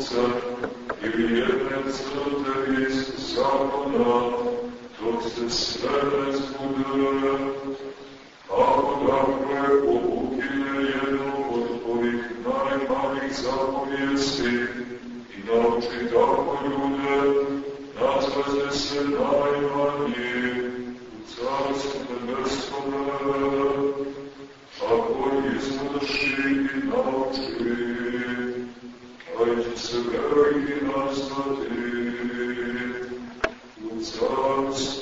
Otca i jedne crte iz zakona, dok se sve ne zbudile, a odakle obukine jednu od ovih najmanjih zapovijesti i nauči tako ljude, nazvaze se najmanji u carstvu nebeskome, ako izvrši i nauči. Отец, Сыра и Господи, Отца,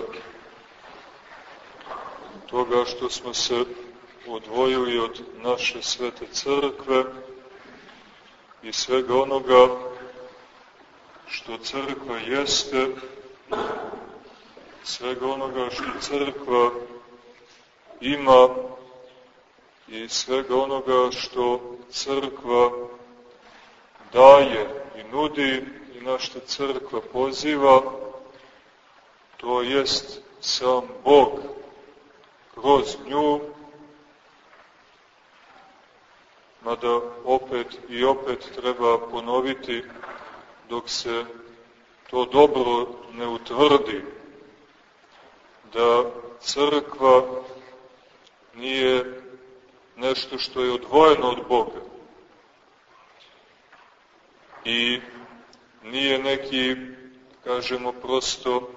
posledica toga što smo se odvojili od naše svete crkve i svega onoga što crkva jeste, svega onoga što crkva ima i svega onoga što crkva daje i nudi i na što crkva poziva, to jest sam Bog. Kroz nju, mada opet i opet treba ponoviti dok se to dobro ne utvrdi, da crkva nije nešto što je odvojeno od Boga. I nije neki, kažemo prosto,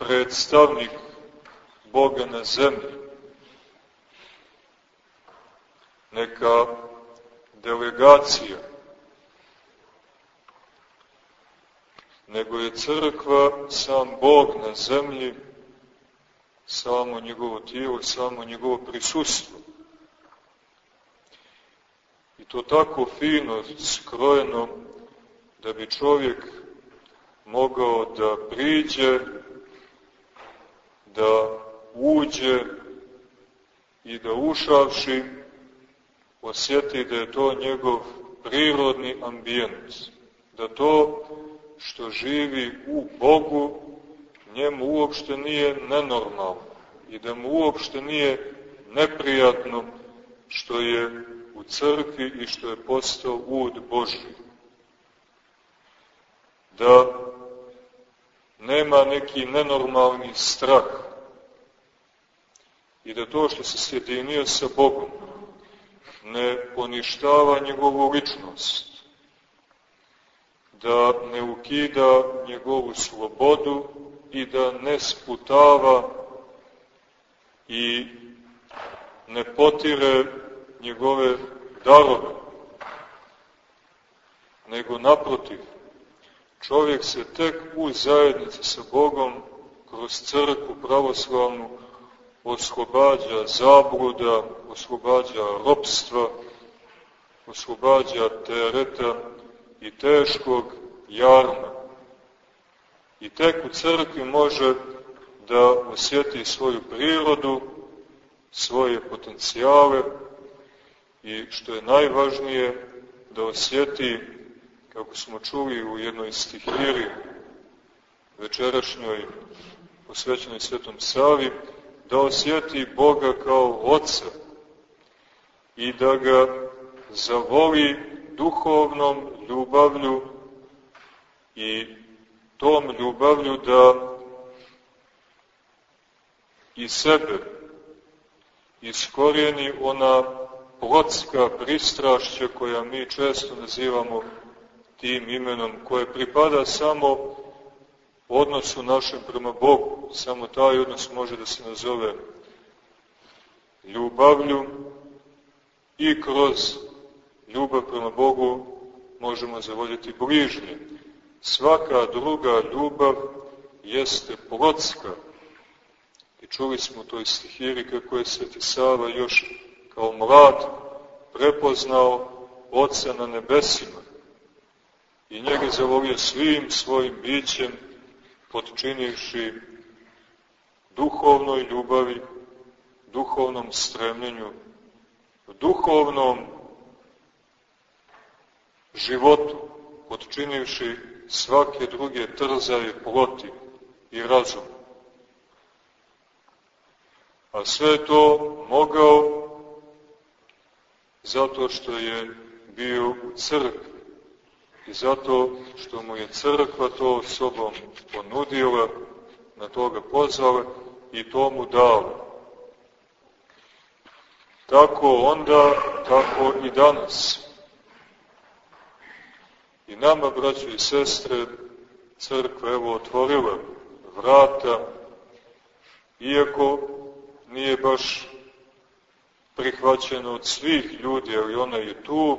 predstavnik Boga na zemlji, neka delegacija, nego je crkva sam Bog na zemlji, samo njegovo tijelo, samo njegovo prisustvo. I to tako fino, skrojeno, da bi čovjek mogao da priđe da uđe i da ušavši osjeti da je to njegov prirodni ambijent, da to što živi u Bogu njemu uopšte nije nenormalno i da mu uopšte nije neprijatno što je u crkvi i što je postao ud Božji. Da nema neki nenormalni strah i da to što se sjedinio sa Bogom ne poništava njegovu ličnost, da ne ukida njegovu slobodu i da ne sputava i ne potire njegove darove, nego naprotiv, čovjek se tek u zajednici sa Bogom kroz crkvu pravoslavnu oslobađa zabluda, oslobađa ropstva, oslobađa tereta i teškog jarma. I tek u crkvi može da osjeti svoju prirodu, svoje potencijale i što je najvažnije, da osjeti kako smo čuli u jednoj stihiri, večerašnjoj posvećenoj Svetom Savi, da osjeti Boga kao Otca i da ga zavoli duhovnom ljubavlju i tom ljubavlju da i sebe iskorijeni ona plotska pristrašća koja mi često nazivamo tim imenom, koje pripada samo odnosu našem prema Bogu. Samo taj odnos može da se nazove ljubavlju i kroz ljubav prema Bogu možemo zavoljeti bližnje. Svaka druga ljubav jeste plotska. I čuli smo toj stihiri kako je Sveti Sava još kao mlad prepoznao Oca na nebesima i njega zavolio svim svojim bićem podčinivši duhovnoj ljubavi, duhovnom stremljenju, duhovnom životu, podčinivši svake druge trzaje ploti i razum. A sve to mogao zato što je bio u crkvi i zato što mu je crkva to sobom ponudila, na to ga pozvala i to mu dala. Tako onda, tako i danas. I nama, braćo i sestre, crkva evo otvorila vrata, iako nije baš prihvaćena od svih ljudi, ali ona je tu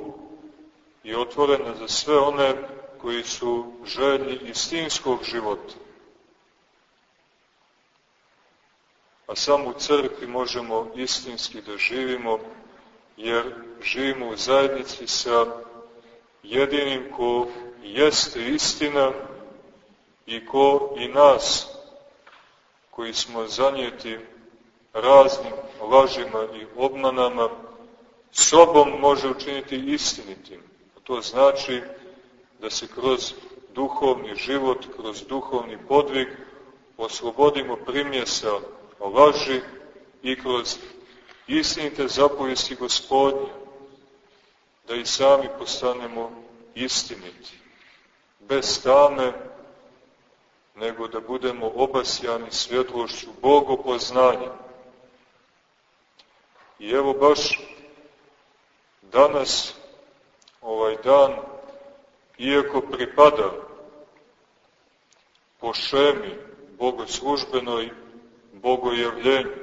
i otvorena za sve one koji su željni istinskog života. A samo u crkvi možemo istinski da živimo, jer živimo u zajednici sa jedinim ko jeste istina i ko i nas koji smo zanijeti raznim lažima i obmanama sobom može učiniti istinitim. To znači da se kroz duhovni život, kroz duhovni podvig oslobodimo primjesa laži i kroz istinite zapovesti gospodnje, da i sami postanemo istiniti, bez tame, nego da budemo obasjani svjetlošću bogopoznanja. I evo baš danas, ovaj dan, iako pripada po šemi bogoslužbenoj bogojavljenju,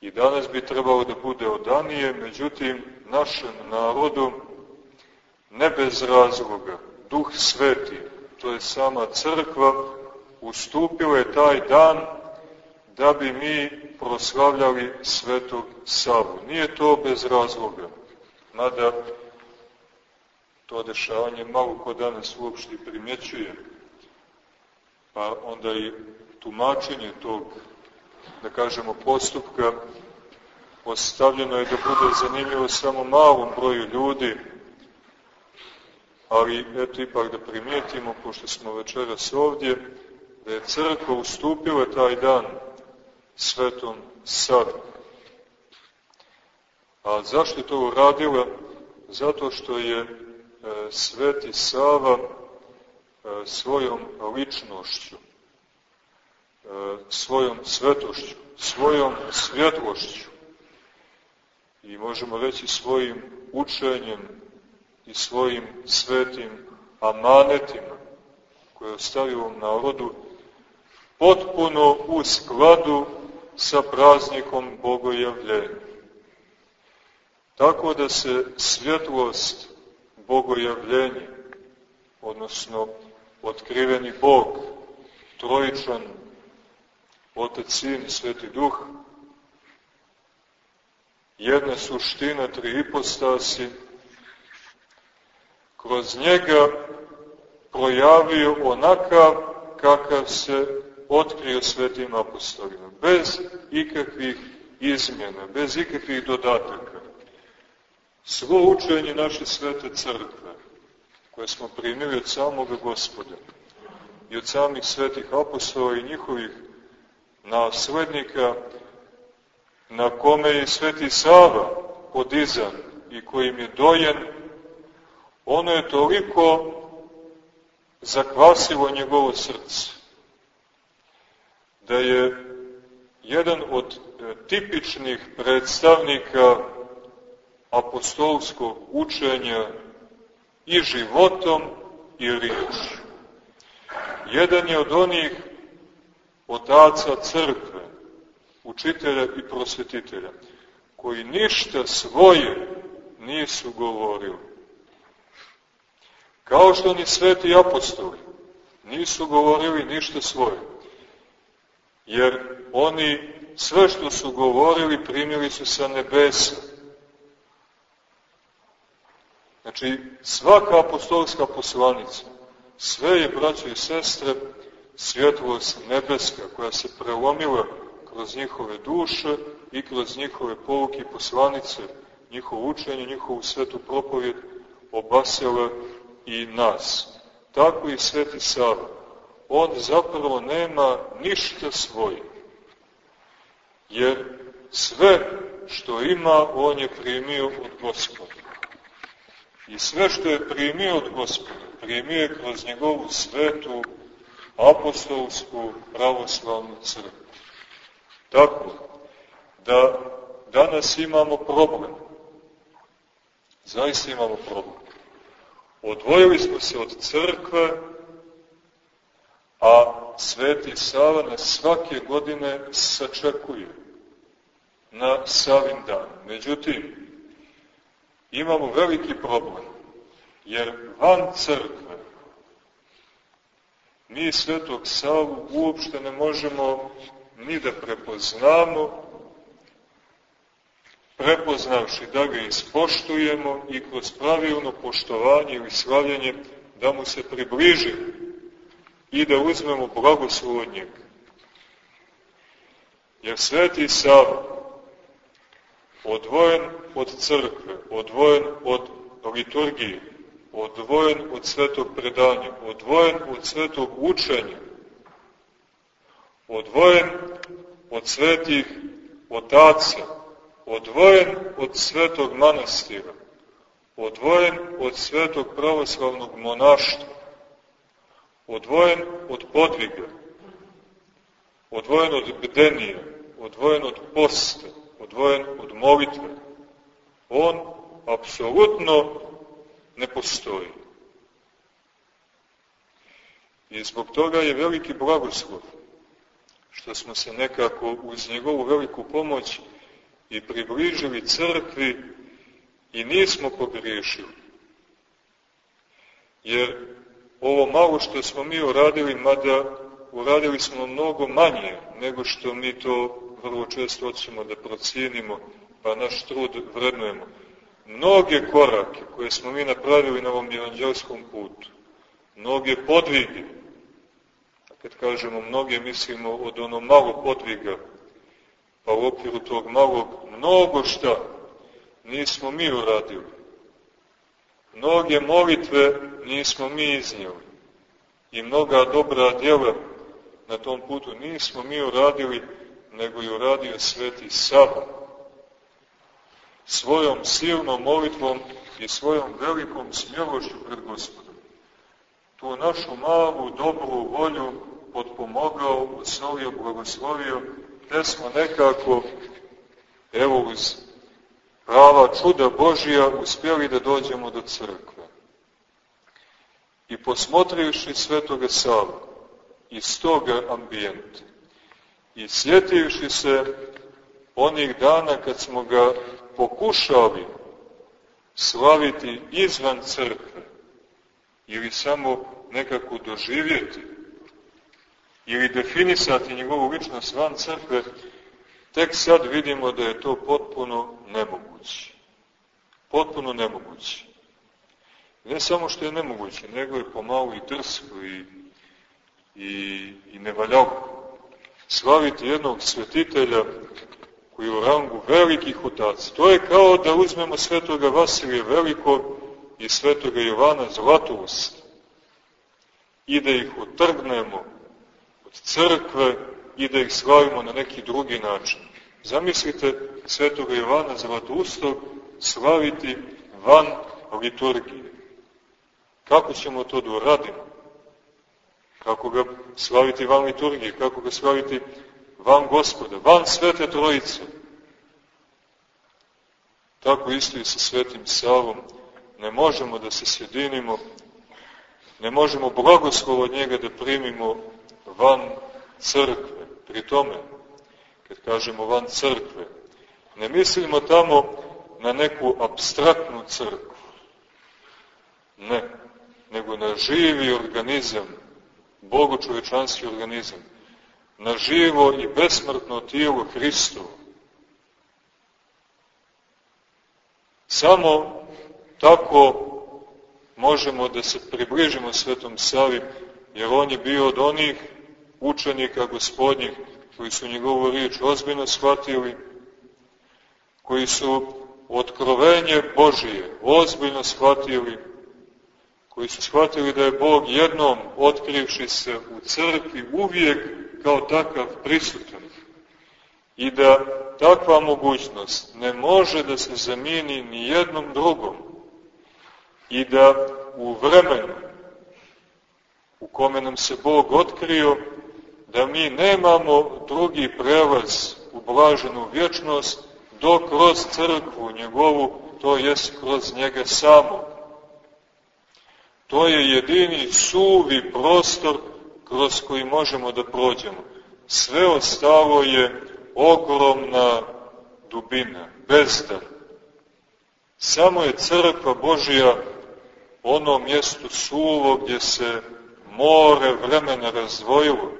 i danas bi trebalo da bude odanije, međutim, našem narodu, ne bez razloga, Duh Sveti, to je sama crkva, ustupila je taj dan da bi mi proslavljali svetog Savu. Nije to bez razloga, mada to dešavanje malo ko danas uopšte primjećuje, pa onda i tumačenje tog, da kažemo, postupka ostavljeno je da bude zanimljivo samo malom broju ljudi, ali eto ipak da primijetimo, pošto smo večeras ovdje, da je crkva ustupila taj dan svetom Savi. A zašto je to uradila? Zato što je e, sveti Sava e, svojom ličnošću, e, svojom svetošću, svojom svjetlošću i možemo reći svojim učenjem i svojim svetim amanetima koje je ostavio ovom narodu potpuno u skladu sa praznikom Bogojavljenja. Tako da se svjetlost Bogojavljenja, odnosno otkriveni Bog, trojičan, Otac, Sin i Sveti Duh, jedna suština, tri ipostasi, kroz njega projavio onakav kakav se otkrio svetim apostolima, bez ikakvih izmjena, bez ikakvih dodataka. Svo učenje naše svete crkve, koje smo primili od samoga gospoda, i od samih svetih apostola i njihovih naslednika, na kome je sveti Sava podizan i kojim je dojen, ono je toliko zakvasilo njegovo srce, da je jedan od e, tipičnih predstavnika apostolskog učenja i životom i riječu. Jedan je od onih otaca crkve, učitelja i prosvetitelja, koji ništa svoje nisu govorili. Kao što ni sveti apostoli nisu govorili ništa svoje. Jer oni sve što su govorili primili su sa nebesa. Znači, svaka apostolska poslanica, sve je, braćo i sestre, svjetlost nebeska koja se prelomila kroz njihove duše i kroz njihove povuke i poslanice, njihovo učenje, njihovu svetu propovjed obasjala i nas. Tako i Sveti Sava. On zapravo nema ništa svoje. Jer sve što ima, on je primio od gospoda. I sve što je primio od gospoda, primio je kroz njegovu svetu apostolsku pravoslavnu crkvu. Tako da danas imamo problem. Zaista imamo problem. Odvojili smo se od crkve, a Sveti Sava nas svake godine sačekuje na Savin dan. Međutim, imamo veliki problem, jer van crkve mi Svetog Savu uopšte ne možemo ni da prepoznamo, prepoznavši da ga ispoštujemo i kroz pravilno poštovanje ili slavljanje da mu se približimo i da uzmemo blagoslov. Jer Sveti Sava, odvojen od crkve, odvojen od liturgije, odvojen od svetog predanja, odvojen od svetog učenja, odvojen od svetih otaca, odvojen od svetog manastira, odvojen od svetog pravoslavnog monaštva, odvojen od podviga, odvojen od bdenija, odvojen od posta, odvojen od molitve. On apsolutno ne postoji. I zbog toga je veliki blagoslov što smo se nekako uz njegovu veliku pomoć i približili crkvi i nismo pogriješili. Jer ovo malo što smo mi uradili, mada uradili smo mnogo manje nego što mi to vrlo često hoćemo da procijenimo, pa naš trud vrednujemo. Mnoge korake koje smo mi napravili na ovom evanđelskom putu, mnoge podvige, a kad kažemo mnoge, mislimo od ono malo podviga, pa u okviru tog malog mnogo šta nismo mi uradili. Mnoge molitve nismo mi iznijeli i mnoga dobra djela na tom putu nismo mi uradili, nego je uradio Sveti Sava. Svojom silnom molitvom i svojom velikom smjelošću pred Gospodom. Tu našu malu, dobru volju potpomogao, osnovio, blagoslovio, te smo nekako, evo uz prava čuda Božija, uspjeli da dođemo do crkve. I posmotrivši svetoga Sava iz toga ambijenta i sjetivši se onih dana kad smo ga pokušali slaviti izvan crkve ili samo nekako doživjeti ili definisati njegovu ličnost van crkve, tek sad vidimo da je to potpuno nemoguće. Potpuno nemoguće. Ne samo što je nemoguće, nego je pomalo i drsko i, i, i nevaljavo. Slaviti jednog svetitelja koji je u rangu velikih otaca. To je kao da uzmemo svetoga Vasilija Velikog i svetoga Jovana Zlatovost i da ih otrgnemo od crkve i da ih slavimo na neki drugi način. Zamislite svetoga Jovana Zlatustog slaviti van liturgije. Kako ćemo to da uradimo? Kako ga slaviti van liturgije? Kako ga slaviti van gospoda? Van svete trojice? Tako isto i sa svetim Savom. Ne možemo da se sjedinimo, ne možemo blagoslov od njega da primimo van crkve. Pri tome, kad kažemo van crkve, ne mislimo tamo na neku abstraktnu crkvu. Ne, nego na živi organizam, bogočovečanski organizam, na živo i besmrtno tijelo Hristovo. Samo tako možemo da se približimo Svetom Savi, jer on je bio od onih učenika gospodnjih koji su njegovu riječ ozbiljno shvatili, koji su otkrovenje Božije ozbiljno shvatili, koji su shvatili da je Bog jednom otkrivši se u crkvi uvijek kao takav prisutan i da takva mogućnost ne može da se zamijeni ni jednom drugom i da u vremenu u kome nam se Bog otkrio, da mi nemamo drugi prelaz u blaženu vječnost do kroz crkvu njegovu, to jest kroz njega samo. To je jedini suvi prostor kroz koji možemo da prođemo. Sve ostalo je ogromna dubina, bezdar. Samo je crkva Božija ono mjesto suvo gdje se more vremena razdvojilo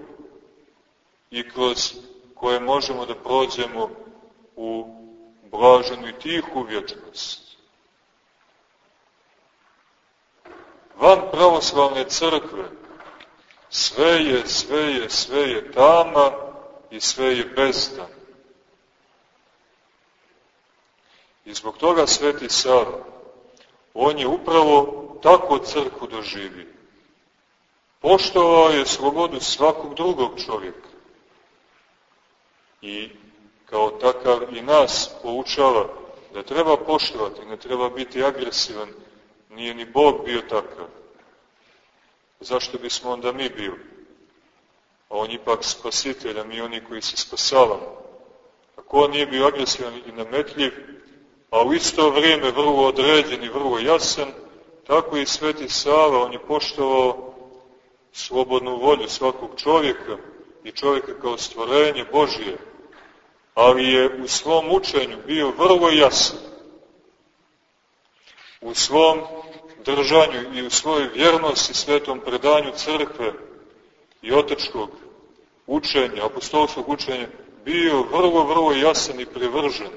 i kroz koje možemo da prođemo u blaženu i tihu vječnost. Van pravoslavne crkve sve je, sve je, sve je tama i sve je bezdan. I zbog toga Sveti Sava, on je upravo tako crkvu doživio. Poštovao je slobodu svakog drugog čovjeka. I kao takav i nas poučava da treba poštovati, ne treba biti agresivan, nije ni Bog bio takav. Zašto bismo onda mi bili? A on ipak spasitelj, a mi oni koji se spasavamo. Ako on nije bio agresivan i nametljiv, a u isto vrijeme vrlo određen i vrlo jasan, tako i Sveti Sava, on je poštovao slobodnu volju svakog čovjeka i čovjeka kao stvorenje Božije, ali je u svom učenju bio vrlo jasan. U svom držanju i u svojoj vjernosti svetom predanju crkve i otečkog učenja, apostolskog učenja, bio vrlo, vrlo jasan i privržen,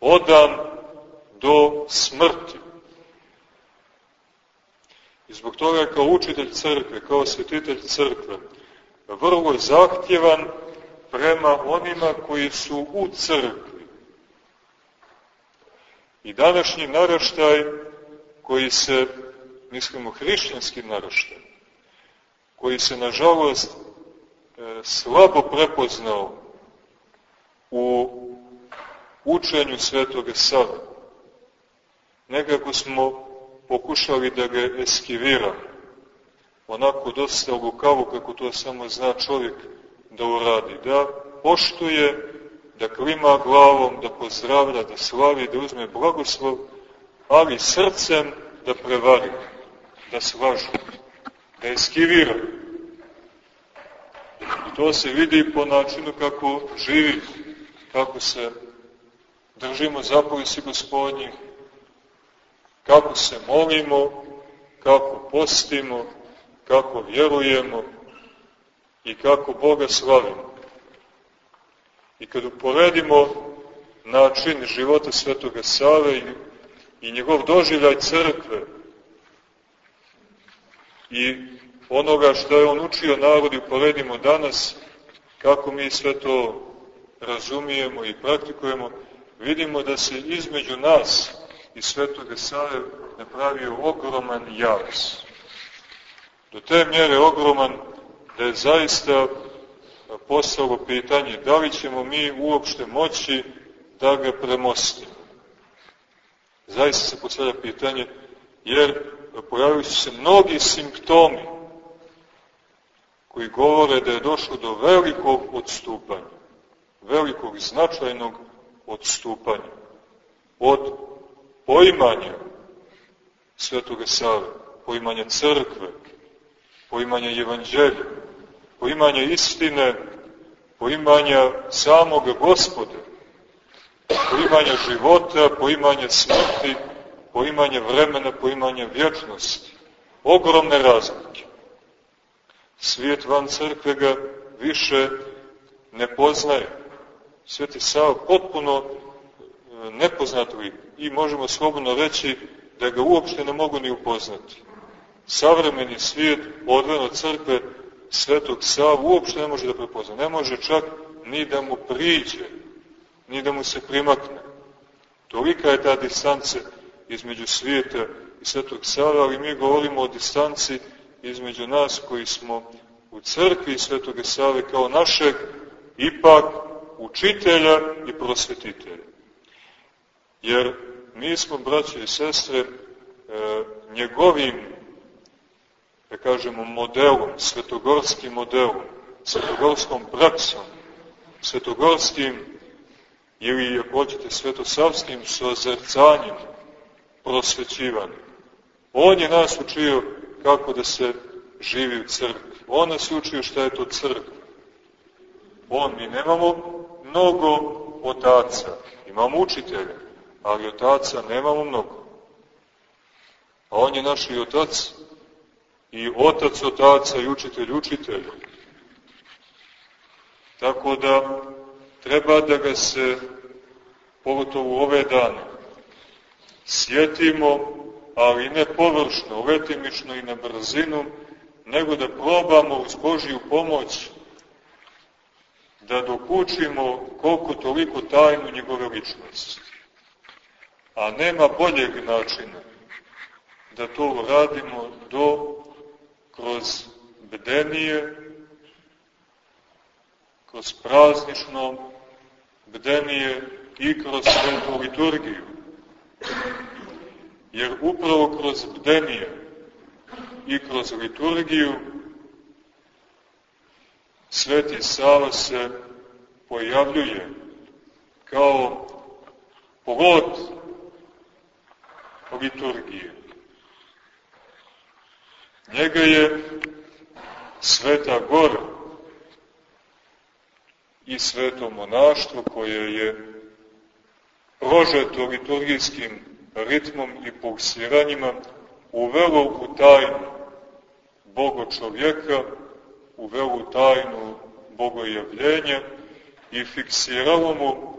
odan do smrti. I zbog toga kao učitelj crkve, kao svetitelj crkve, vrlo zahtjevan prema onima koji su u crkvi. I današnji naraštaj koji se, mislimo, hrišćanski naraštaj, koji se, nažalost, e, slabo prepoznao u učenju Svetoga Sava. Nekako smo pokušali da ga eskiviramo, onako dosta lukavo kako to samo zna čovjek da uradi, da poštuje, da klima glavom, da pozdravlja, da slavi, da uzme blagoslov, ali srcem da prevari, da slažu, da eskivira. I to se vidi po načinu kako živi, kako se držimo zapovisi gospodnjih, kako se molimo, kako postimo, kako vjerujemo i kako Boga slavimo. I kad uporedimo način života Svetoga Save i, i njegov doživljaj crkve i onoga što je on učio narodi uporedimo danas, kako mi sve to razumijemo i praktikujemo, vidimo da se između nas i Svetoga Save napravio ogroman jaz. Do te mjere ogroman da je zaista postalo pitanje da li ćemo mi uopšte moći da ga premostimo. Zaista se postavlja pitanje, jer pojavili su se mnogi simptomi koji govore da je došlo do velikog odstupanja, velikog značajnog odstupanja od poimanja Svetoga Save, poimanja crkve, poimanja evanđelja, poimanja istine, poimanja samog gospoda, poimanja života, poimanja smrti, poimanja vremena, poimanja vječnosti. Ogromne razlike. Svijet van crkve ga više ne poznaje. Sveti Sava potpuno e, nepoznat i možemo slobodno reći da ga uopšte ne mogu ni upoznati. Savremeni svijet odveno crkve Svetog Savu uopšte ne može da prepozna. Ne može čak ni da mu priđe, ni da mu se primakne. Tolika je ta distanca između svijeta i Svetog Sava, ali mi govorimo o distanci između nas koji smo u crkvi Svetog Save kao našeg ipak učitelja i prosvetitelja. Jer mi smo, braće i sestre, e, njegovim, da kažemo, modelom, svetogorskim modelom, svetogorskom praksom, svetogorskim ili, ako hoćete, svetosavskim sozrcanjem prosvećivanjem. On je nas učio kako da se živi u crkvi. On nas učio šta je to crkva. On, mi nemamo mnogo otaca, imamo učitelja, ali otaca nemamo mnogo. A on je naš i otac, i otac otaca i učitelj učitelja. Tako da treba da ga se, pogotovo ove dane, sjetimo, ali ne površno, letimično i na brzinu, nego da probamo uz Božiju pomoć da dokučimo koliko toliko tajnu njegove ličnosti. A nema boljeg načina da to uradimo do kroz bdenije, kroz praznično bdenije i kroz svetu liturgiju. Jer upravo kroz bdenije i kroz liturgiju Sveti Sava se pojavljuje kao plod liturgije. Njega je Sveta Gora i sveto monaštvo koje je prožeto liturgijskim ritmom i pulsiranjima uvelo u tajnu Boga čovjeka, uvelo u tajnu bogojavljenja i fiksiralo mu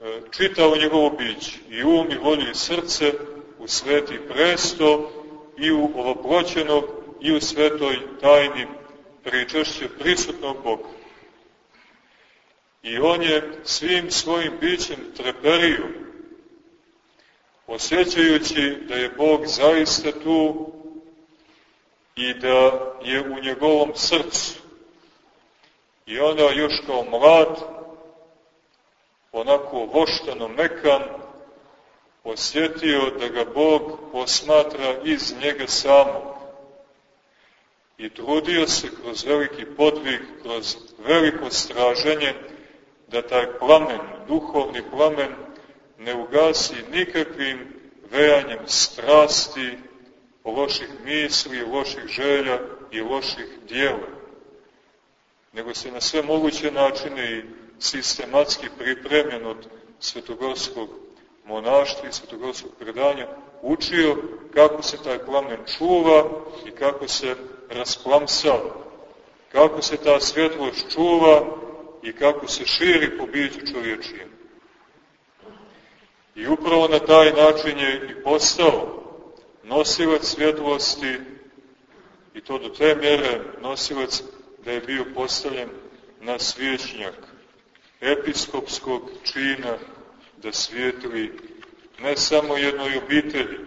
e, čitao njegovo bić i um i volju i srce u sveti presto i u ovoploćenog i u svetoj tajni pričešće prisutnog Boga. I on je svim svojim bićem treperio, osjećajući da je Bog zaista tu i da je u njegovom srcu. I onda još kao mlad, onako voštano mekan, osjetio da ga Bog posmatra iz njega samog. I trudio se kroz veliki podvig, kroz veliko straženje, da taj plamen, duhovni plamen, ne ugasi nikakvim vejanjem strasti, loših misli, loših želja i loših dijela, nego se na sve moguće načine i sistematski pripremljen od svetogorskog monaštva i svetogorskog predanja učio kako se taj plamen čuva i kako se rasplamsava, kako se ta svjetlost čuva i kako se širi po biću čovječijem. I upravo na taj način je i postao nosilac svjetlosti i to do te mjere nosilac da je bio postavljen na svjećnjak episkopskog čina da svijetli ne samo jednoj obitelji,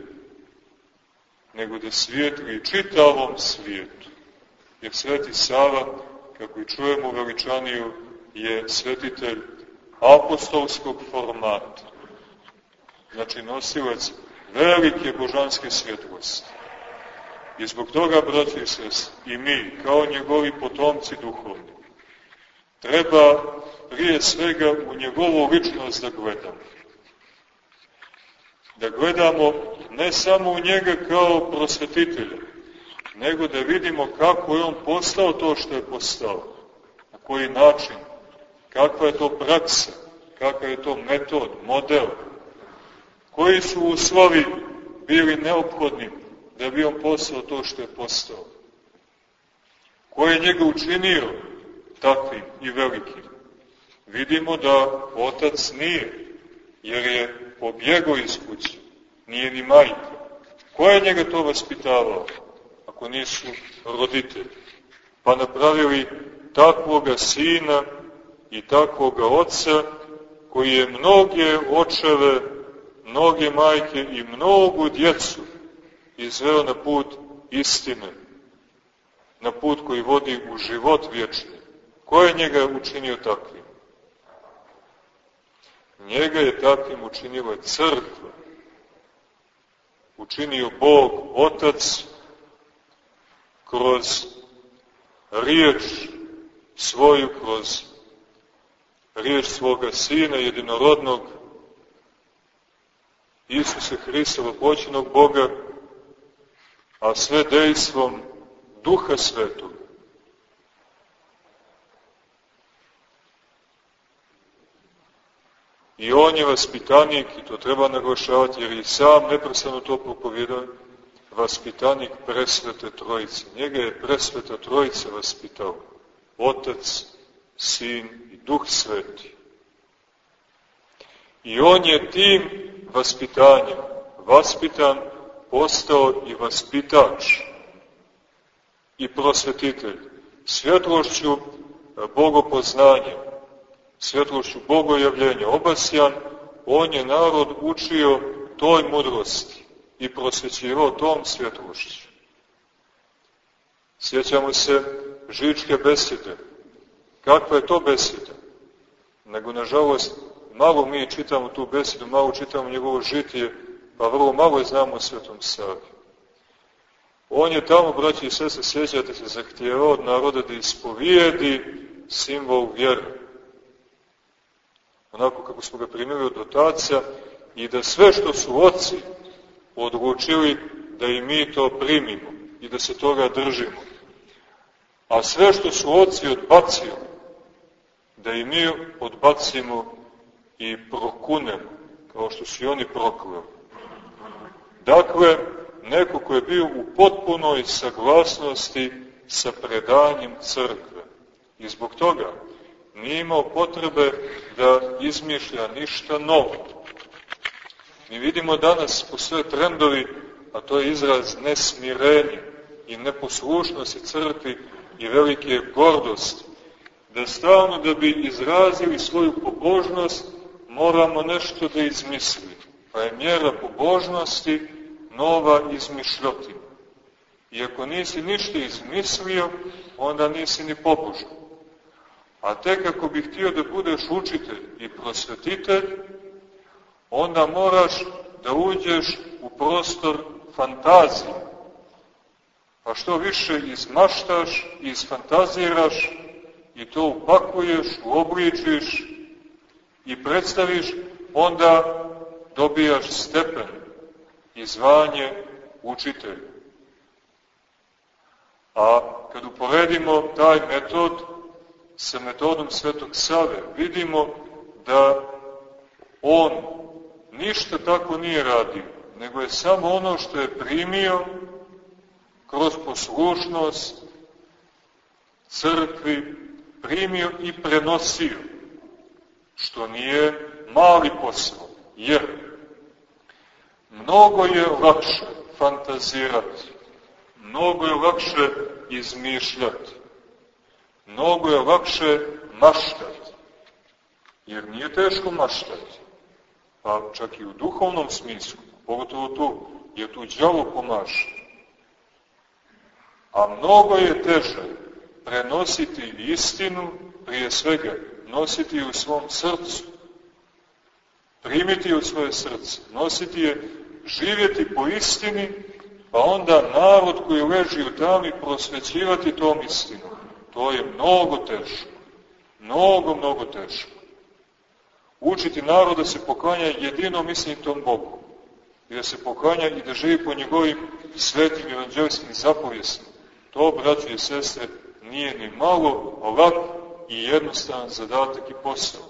nego da svijetli čitavom svijetu. Jer sveti Sava, kako i čujemo veličaniju, je svetitelj apostolskog formata. Znači nosilac velike božanske svjetlosti. I zbog toga, braći i sest, i mi, kao njegovi potomci duhovni, treba prije svega u njegovu ličnost da gledamo. Da gledamo ne samo u njega kao prosvetitelja, nego da vidimo kako je on postao to što je postao, na koji način, kakva je to praksa, kakav je to metod, model, koji su uslovi bili neophodni da bi on postao to što je postao. Ko je njega učinio takvim i velikim? Vidimo da otac nije, jer je pobjegao iz kuće, nije ni majka. Ko je njega to vaspitavao, ako nisu roditelji? Pa napravili takvoga sina i takvoga oca, koji je mnoge očeve, mnoge majke i mnogu djecu izveo na put istine, na put koji vodi u život vječni. Ko je njega učinio takvim? Njega je takvim učinila crkva. Učinio Bog, Otac, kroz riječ svoju, kroz riječ svoga Sina, jedinorodnog, Isusa Hrista, vopoćenog Boga, a sve dejstvom Duha Svetog. I on je vaspitanik, i to treba naglašavati, jer i sam neprestano to propovjedao, vaspitanik presvete trojice. Njega je presveta trojica vaspitao. Otac, Sin Duh Sveti. I on je tim vaspitanjem vaspitan postao i vaspitač i prosvetitelj svjetlošću bogopoznanja, svjetlošću bogojavljenja obasjan, on je narod učio toj mudrosti i prosvećivao tom svjetlošću. Sjećamo se žičke besede. Kakva je to beseda? Nego, nažalost, malo mi čitamo tu besedu, malo čitamo njegovo žitije, pa vrlo malo znamo o Svetom Savi. On je tamo, braći i sese, sjećate se, zahtijevao od naroda da ispovijedi simbol vjere. Onako kako smo ga primili od otaca i da sve što su oci odlučili da i mi to primimo i da se toga držimo. A sve što su oci odbacili, da i mi odbacimo i prokunemo, kao što su i oni proklali. Dakle, neko ko je bio u potpunoj saglasnosti sa predanjem crkve. I zbog toga nije imao potrebe da izmišlja ništa novo. Mi vidimo danas postoje trendovi, a to je izraz nesmirenja i neposlušnosti crkvi i velike gordosti, da stalno da bi izrazili svoju pobožnost moramo nešto da izmislimo. Pa je mjera pobožnosti nova izmišljotina. I ako nisi ništa izmislio, onda nisi ni pobožan. A tek ako bi htio da budeš učitelj i prosvetitelj, onda moraš da uđeš u prostor fantazije. Pa što više izmaštaš, izfantaziraš i to upakuješ, uobličiš i predstaviš, onda dobijaš stepen i zvanje učitelja. A kad uporedimo taj metod sa metodom Svetog Save, vidimo da on ništa tako nije radio, nego je samo ono što je primio kroz poslušnost crkvi, primio i prenosio, što nije mali posao, jer mnogo je lakše fantazirati, mnogo je lakše izmišljati, mnogo je lakše maštati, jer nije teško maštati, pa čak i u duhovnom smislu, pogotovo tu, jer tu djavo pomaše. A mnogo je teže prenositi istinu, prije svega, nositi u svom srcu, primiti u svoje srce, nositi je, živjeti po istini, pa onda narod koji leži u tami prosvećivati tom istinu. To je mnogo teško. Mnogo, mnogo teško. Učiti narod da se poklanja jedinom istinitom Bogu. I da se poklanja i da živi po njegovim svetim evanđelskim zapovjestima. To, braći i sestre, nije ni malo lak i jednostavan zadatak i posao.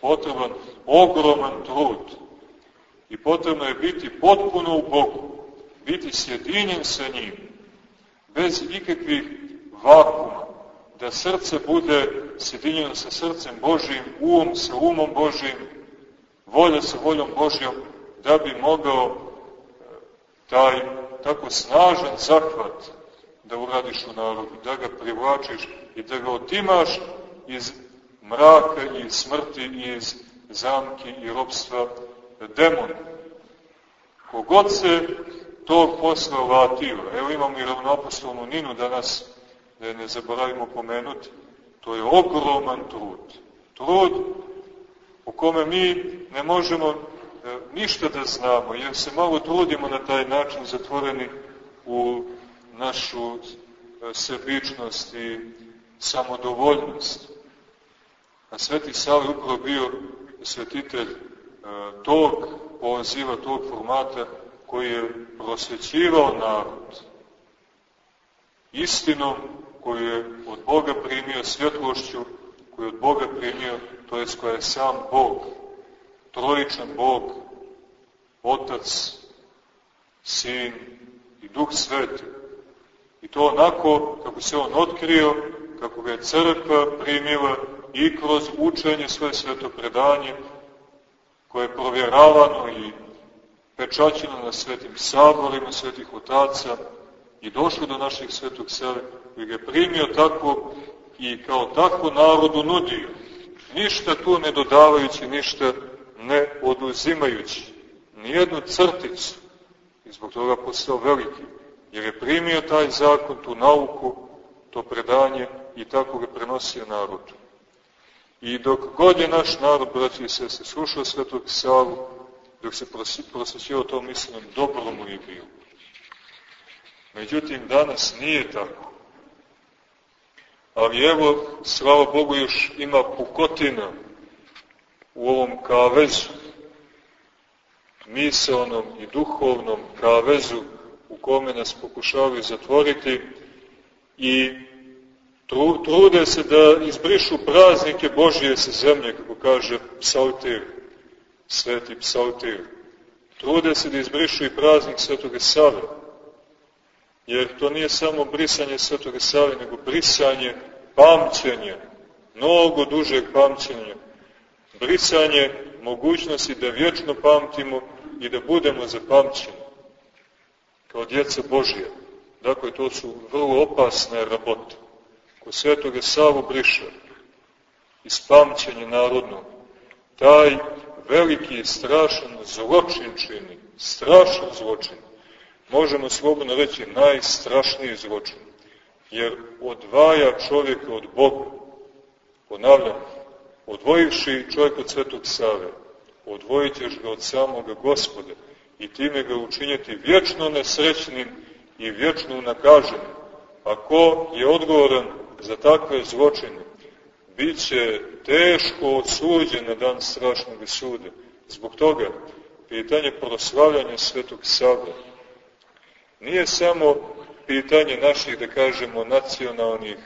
Potreban ogroman trud. I potrebno je biti potpuno u Bogu, biti sjedinjen sa njim, bez ikakvih vakuma, da srce bude sjedinjeno sa srcem Božijim, um sa umom Božijim, volja sa voljom Božijom, da bi mogao e, taj tako snažan zahvat da uradiš u narodu, da ga privlačiš i da ga otimaš iz mraka i smrti i iz zamki i robstva demona. Kogod se tog posla vatio, evo imamo i ravnopostolnu Ninu danas, da je ne zaboravimo pomenuti, to je ogroman trud. Trud u kome mi ne možemo e, ništa da znamo, jer se malo trudimo na taj način zatvoreni u našu e, sebičnost i samodovoljnost. A Sveti Sava upravo bio svetitelj e, tog poziva, tog formata koji je prosvećivao narod istinom koju je od Boga primio, svjetlošću koju je od Boga primio, to je koja je sam Bog, trojičan Bog, Otac, Sin i Duh Sveti. I to onako kako se on otkrio, kako ga je crkva primila i kroz učenje svoje sveto predanje, koje je provjeravano i pečaćeno na svetim saborima svetih otaca i došlo do naših svetog sele, koji ga je primio tako i kao tako narodu nudio, ništa tu ne dodavajući, ništa ne oduzimajući, nijednu crticu, i zbog toga postao veliki, jer je primio taj zakon, tu nauku, to predanje i tako ga prenosio narodu. I dok god je naš narod, braći i sese, slušao svetog salu, dok se prosvećio tom mislim, dobro mu je bilo. Međutim, danas nije tako. Ali evo, slava Bogu, još ima pukotina u ovom kavezu, misalnom i duhovnom kavezu u kome nas pokušavaju zatvoriti i trude se da izbrišu praznike Božije sa zemlje, kako kaže psaltir, sveti psaltir. Trude se da izbrišu i praznik Svetoga Save, jer to nije samo brisanje Svetoga Save, nego brisanje pamćenja, mnogo dužeg pamćenja, brisanje mogućnosti da vječno pamtimo i da budemo zapamćeni kao djeca Božija. Dakle, to su vrlo opasne rabote. Ko svetoga Savu briše iz pamćenja narodnog, taj veliki i strašan zločin čini, strašan zločin, možemo slobodno reći najstrašniji zločin, jer odvaja čovjeka od Boga. Ponavljam, odvojivši čovjek od Svetog Save, odvojit ćeš ga od samoga gospoda i time ga učinjeti vječno nesrećnim i vječno nakaženim. Ako je odgovoran za takve zločine, bit će teško odsuđen na dan strašnog suda. Zbog toga, pitanje proslavljanja Svetog Sava nije samo pitanje naših, da kažemo, nacionalnih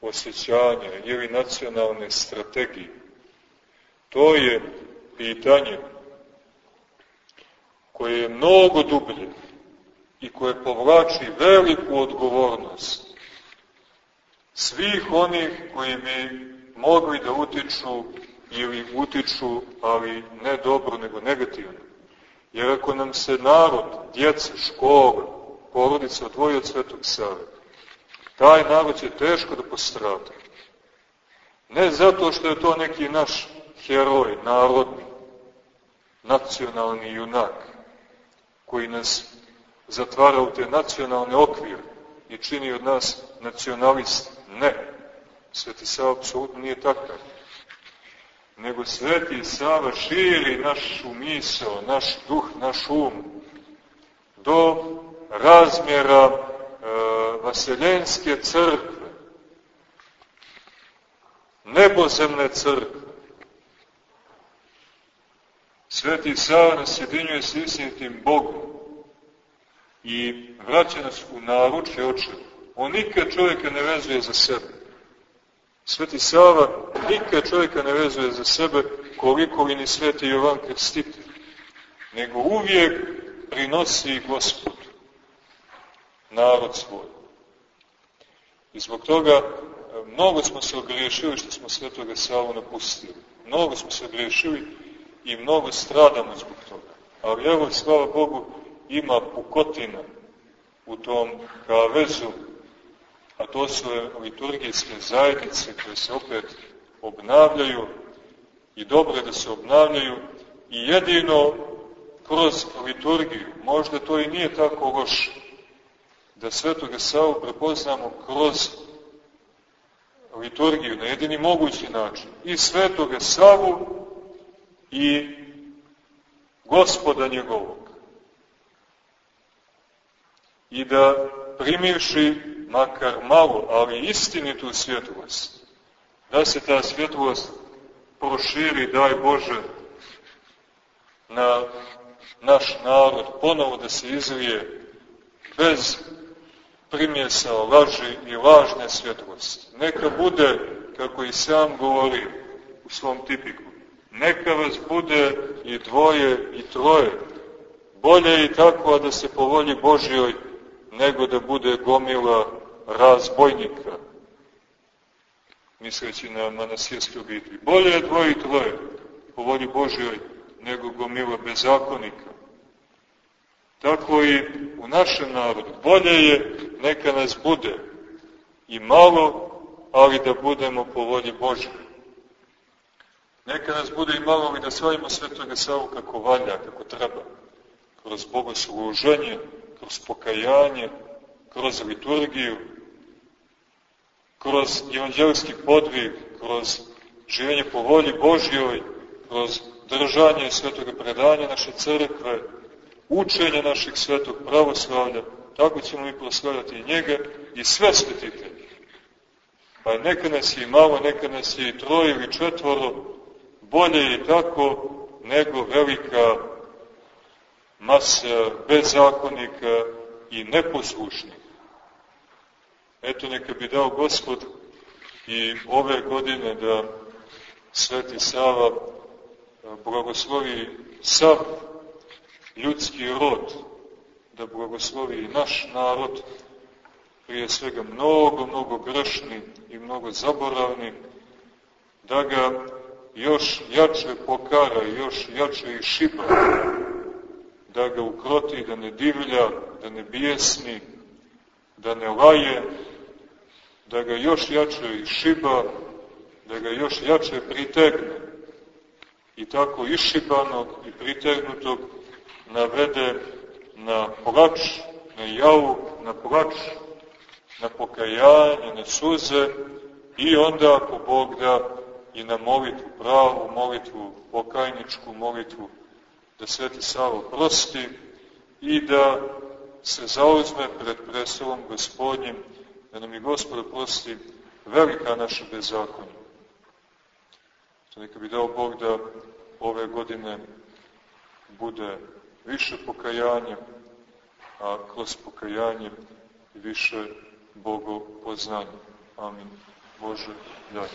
osjećanja ili nacionalne strategije. To je pitanje koje je mnogo dublje i koje povlači veliku odgovornost svih onih koji bi mogli da utiču ili utiču, ali ne dobro, nego negativno. Jer ako nam se narod, djece, škola, porodica odvoji od Svetog Save, taj narod će teško da postrada. Ne zato što je to neki naš heroj, narodni, nacionalni junak, koji nas zatvara u te nacionalne okvire, i čini od nas nacionalist. Ne. Sveti Sava apsolutno nije takav. Nego Sveti Sava širi našu misao, naš duh, naš um do razmjera e, vaseljenske crkve, nebozemne crkve. Sveti Sava nas jedinjuje s istinitim Bogom i vraća nas u naručje očevu. On nikad čovjeka ne vezuje za sebe. Sveti Sava nikad čovjeka ne vezuje za sebe koliko li ni Sveti Jovan Krstitelj, nego uvijek prinosi gospodu narod svoj. I zbog toga e, mnogo smo se ogriješili što smo Svetoga Savu napustili. Mnogo smo se ogriješili i mnogo stradamo zbog toga. Ali evo, slava Bogu, ima pukotina u tom kavezu a to su liturgijske zajednice koje se opet obnavljaju i dobro da se obnavljaju i jedino kroz liturgiju, možda to i nije tako loše, da Svetoga Savu prepoznamo kroz liturgiju na jedini mogući način. I Svetoga Savu i gospoda njegovog. I da primivši makar malo, ali istinitu svjetlost. Da se ta svjetlost proširi, daj Bože, na naš narod, ponovo da se izlije bez primjesa laži i lažne svjetlosti. Neka bude, kako i sam govori u svom tipiku, neka vas bude i dvoje i troje. Bolje i tako da se po volji Božjoj nego da bude gomila razbojnika, misleći na manasirske bitvi. Bolje je dvoje i troje, po volji Božjoj, nego gomila bezakonika. Tako i u našem narodu. Bolje je neka nas bude i malo, ali da budemo po volji Božjoj. Neka nas bude i malo, ali da slavimo Svetoga Savu kako valja, kako treba. Kroz bogosluženje, kroz pokajanje, kroz liturgiju, kroz evanđelski podvig, kroz življenje po volji Božjoj, kroz držanje svetoga predanja naše crkve, učenje naših svetog pravoslavlja, tako ćemo mi proslavljati i njega i sve svetitelje. Pa neka nas je i malo, neka nas je i troje ili četvoro, bolje je tako nego velika masa bezakonika i neposlušnih. Eto, neka bi dao Gospod i ove godine da Sveti Sava blagoslovi sav ljudski rod, da blagoslovi naš narod, prije svega mnogo, mnogo grešni i mnogo zaboravni, da ga još jače pokara, još jače i šiba, da ga ukroti, da ne divlja, da ne bijesni, da ne laje, da ga još jače šiba, da ga još jače pritegne. I tako iššibanog i pritegnutog navede na plač, na javu, na plač, na pokajanje, na suze i onda, ako Bog da, i na molitvu, pravu molitvu, pokajničku molitvu, da Sveti Savo prosti i da se zauzme pred preselom gospodnjim da nam i Gospod prosti velika naša bezakonja. To neka bi dao Bog da ove godine bude više pokajanja, a kroz pokajanje više Bogo poznanja. Amin. Bože, daj.